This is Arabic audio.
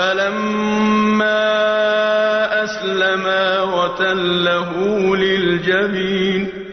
فَلَمَّا أَسْلَمَا وَتَلَّهُ لِلْجَبِينِ